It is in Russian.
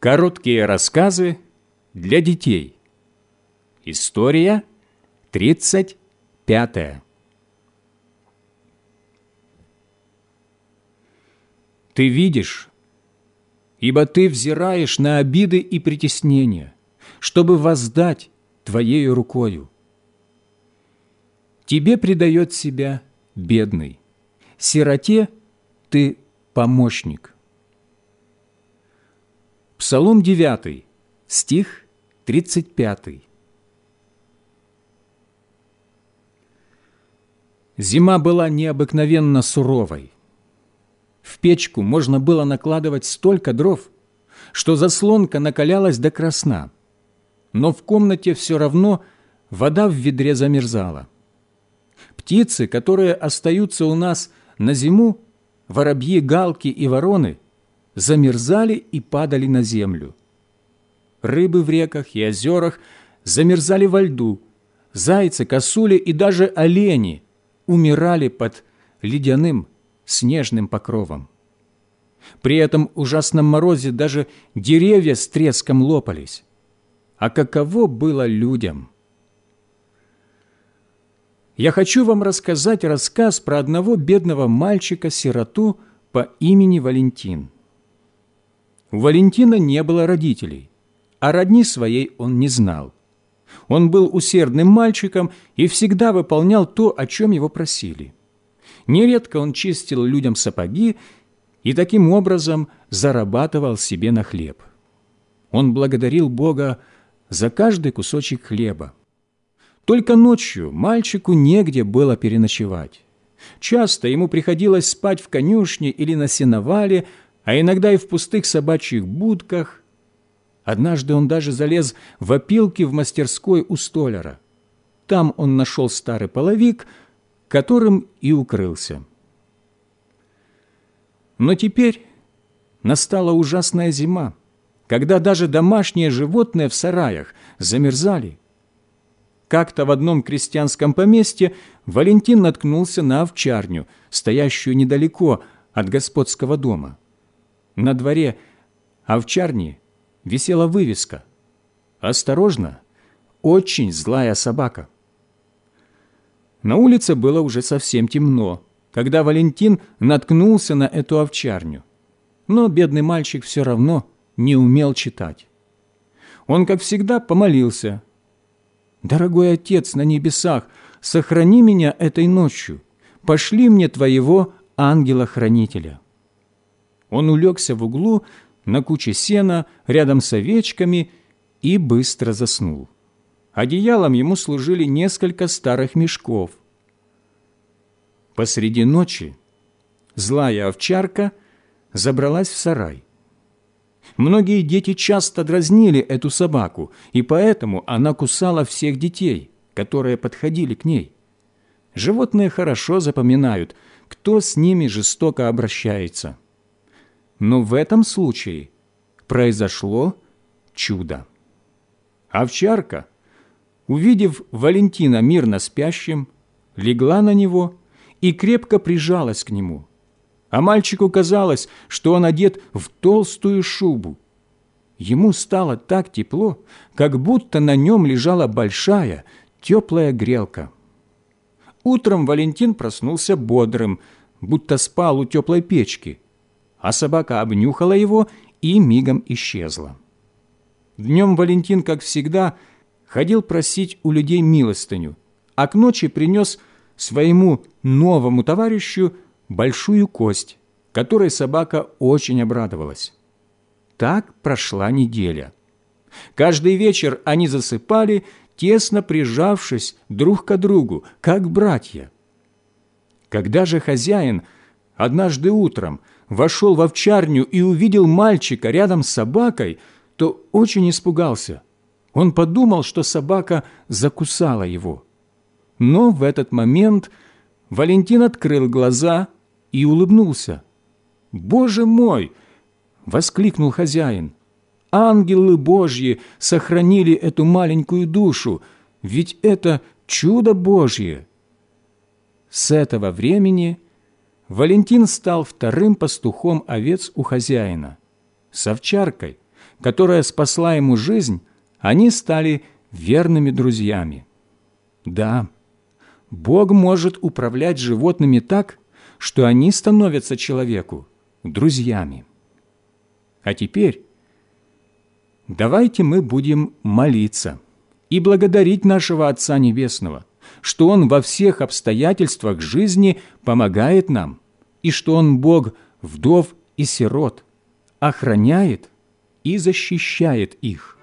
Короткие рассказы для детей. История 35. Ты видишь, ибо ты взираешь на обиды и притеснения, чтобы воздать твоею рукою. Тебе предает себя бедный, сироте ты помощник. Псалом 9, стих 35. Зима была необыкновенно суровой. В печку можно было накладывать столько дров, что заслонка накалялась до красна, но в комнате все равно вода в ведре замерзала. Птицы, которые остаются у нас на зиму, воробьи, галки и вороны, замерзали и падали на землю. Рыбы в реках и озерах замерзали во льду, зайцы, косули и даже олени умирали под ледяным снежным покровом. При этом ужасном морозе даже деревья с треском лопались. А каково было людям – я хочу вам рассказать рассказ про одного бедного мальчика-сироту по имени Валентин. У Валентина не было родителей, а родни своей он не знал. Он был усердным мальчиком и всегда выполнял то, о чем его просили. Нередко он чистил людям сапоги и таким образом зарабатывал себе на хлеб. Он благодарил Бога за каждый кусочек хлеба. Только ночью мальчику негде было переночевать. Часто ему приходилось спать в конюшне или на сеновале, а иногда и в пустых собачьих будках. Однажды он даже залез в опилки в мастерской у столяра. Там он нашел старый половик, которым и укрылся. Но теперь настала ужасная зима, когда даже домашние животные в сараях замерзали, как-то в одном крестьянском поместье Валентин наткнулся на овчарню, стоящую недалеко от господского дома. На дворе овчарни висела вывеска «Осторожно! Очень злая собака!» На улице было уже совсем темно, когда Валентин наткнулся на эту овчарню. Но бедный мальчик все равно не умел читать. Он, как всегда, помолился – «Дорогой Отец на небесах, сохрани меня этой ночью, пошли мне Твоего ангела-хранителя». Он улегся в углу на куче сена рядом с овечками и быстро заснул. Одеялом ему служили несколько старых мешков. Посреди ночи злая овчарка забралась в сарай. Многие дети часто дразнили эту собаку, и поэтому она кусала всех детей, которые подходили к ней. Животные хорошо запоминают, кто с ними жестоко обращается. Но в этом случае произошло чудо. Овчарка, увидев Валентина мирно спящим, легла на него и крепко прижалась к нему – а мальчику казалось, что он одет в толстую шубу. Ему стало так тепло, как будто на нем лежала большая, теплая грелка. Утром Валентин проснулся бодрым, будто спал у теплой печки, а собака обнюхала его и мигом исчезла. Днем Валентин, как всегда, ходил просить у людей милостыню, а к ночи принес своему новому товарищу большую кость, которой собака очень обрадовалась. Так прошла неделя. Каждый вечер они засыпали, тесно прижавшись друг к другу, как братья. Когда же хозяин однажды утром вошел в овчарню и увидел мальчика рядом с собакой, то очень испугался. Он подумал, что собака закусала его. Но в этот момент Валентин открыл глаза – и улыбнулся. «Боже мой!» — воскликнул хозяин. «Ангелы Божьи сохранили эту маленькую душу, ведь это чудо Божье!» С этого времени Валентин стал вторым пастухом овец у хозяина, с овчаркой, которая спасла ему жизнь, они стали верными друзьями. Да, Бог может управлять животными так, что они становятся человеку друзьями. А теперь давайте мы будем молиться и благодарить нашего Отца Небесного, что Он во всех обстоятельствах жизни помогает нам, и что Он Бог вдов и сирот, охраняет и защищает их.